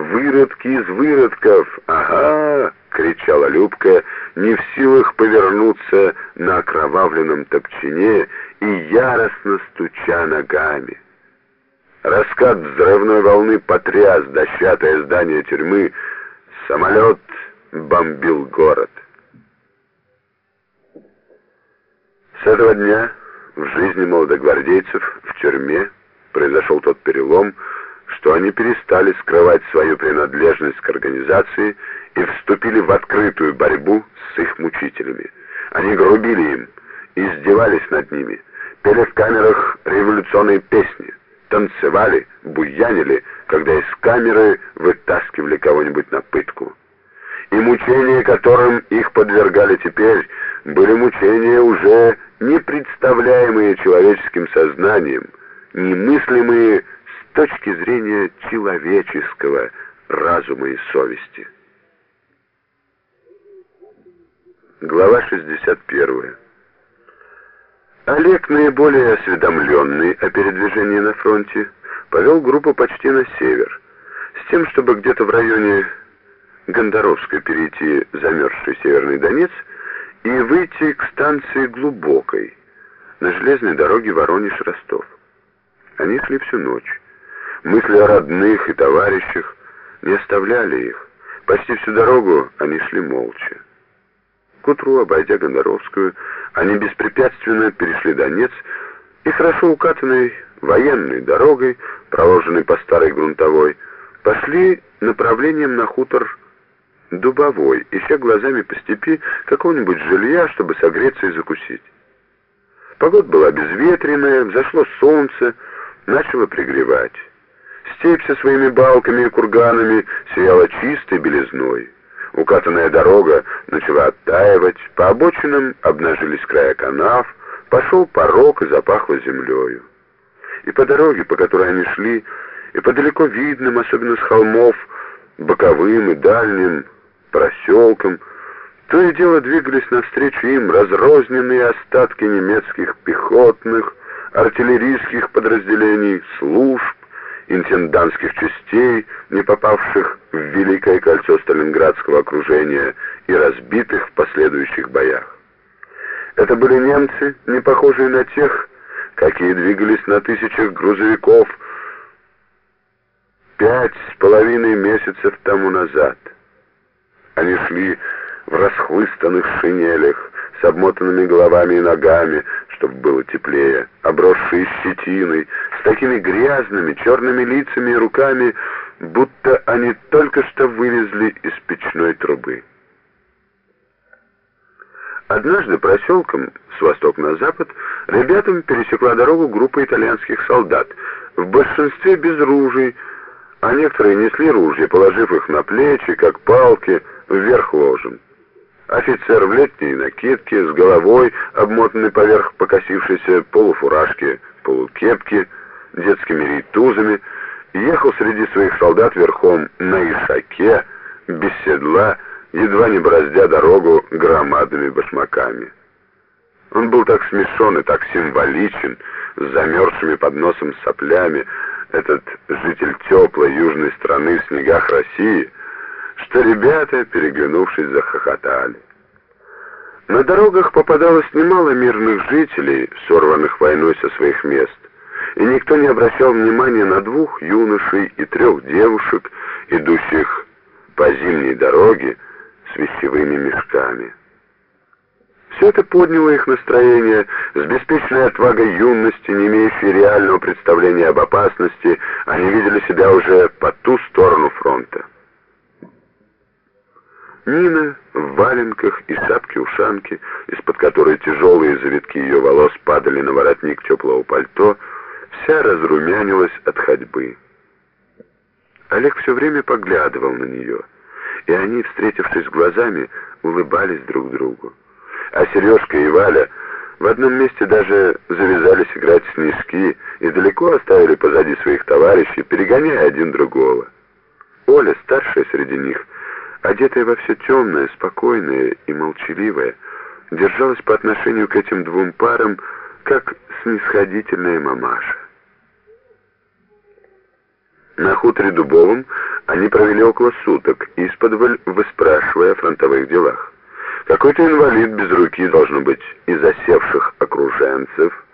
Выродки из выродков! Ага!» — кричала Любка, не в силах повернуться на окровавленном топчине и яростно стуча ногами. Раскат взрывной волны потряс дощатое здание тюрьмы. Самолет бомбил город. С этого дня в жизни молодогвардейцев в тюрьме произошел тот перелом, что они перестали скрывать свою принадлежность к организации и вступили в открытую борьбу с их мучителями. Они грубили им, издевались над ними, пели в камерах революционные песни, танцевали, буянили, когда из камеры вытаскивали кого-нибудь на пытку. И мучения, которым их подвергали теперь, были мучения уже не представляемые человеческим сознанием, немыслимые точки зрения человеческого разума и совести. Глава 61. Олег, наиболее осведомленный о передвижении на фронте, повел группу почти на север, с тем, чтобы где-то в районе Гондаровской перейти замерзший Северный Донец и выйти к станции Глубокой на железной дороге Воронеж-Ростов. Они шли всю ночь. Мысли о родных и товарищах не оставляли их. Почти всю дорогу они шли молча. К утру, обойдя Гондаровскую, они беспрепятственно перешли Донец и хорошо укатанной военной дорогой, проложенной по старой грунтовой, пошли направлением на хутор Дубовой, ища глазами по степи какого-нибудь жилья, чтобы согреться и закусить. Погода была безветренная, взошло солнце, начало пригревать. Степь со своими балками и курганами сияла чистой белизной. Укатанная дорога начала оттаивать, по обочинам обнажились края канав, пошел порог и запахло землею. И по дороге, по которой они шли, и по далеко видным, особенно с холмов, боковым и дальним проселкам, то и дело двигались навстречу им разрозненные остатки немецких пехотных, артиллерийских подразделений, служб, интендантских частей, не попавших в Великое кольцо Сталинградского окружения и разбитых в последующих боях. Это были немцы, не похожие на тех, какие двигались на тысячах грузовиков пять с половиной месяцев тому назад. Они шли в расхлыстанных шинелях, с обмотанными головами и ногами, чтобы было теплее, обросшие щетиной, с такими грязными черными лицами и руками, будто они только что вылезли из печной трубы. Однажды проселком с востока на запад ребятам пересекла дорогу группа итальянских солдат, в большинстве без ружей, а некоторые несли ружья, положив их на плечи, как палки, вверх ложем. Офицер в летней накидке, с головой, обмотанной поверх покосившейся полуфуражки, полукепки, детскими рейтузами, ехал среди своих солдат верхом на ишаке, без седла, едва не бороздя дорогу громадными башмаками. Он был так смешон и так символичен, с замерзшими под носом соплями, этот житель теплой южной страны в снегах России — что ребята, переглянувшись, захохотали. На дорогах попадалось немало мирных жителей, сорванных войной со своих мест, и никто не обращал внимания на двух юношей и трех девушек, идущих по зимней дороге с вещевыми мешками. Все это подняло их настроение с беспечной отвагой юности, не имеющей реального представления об опасности, они видели себя уже по ту сторону фронта. Нина в валенках и шапке-ушанке, из-под которой тяжелые завитки ее волос падали на воротник теплого пальто, вся разрумянилась от ходьбы. Олег все время поглядывал на нее, и они, встретившись глазами, улыбались друг другу. А Сережка и Валя в одном месте даже завязались играть снежки и далеко оставили позади своих товарищей, перегоняя один другого. Оля, старшая среди них, одетая во все темное, спокойное и молчаливое, держалась по отношению к этим двум парам, как снисходительная мамаша. На хуторе Дубовом Они провели около суток, исподволь выспрашивая о фронтовых делах. Какой-то инвалид без руки, должно быть, из осевших окруженцев,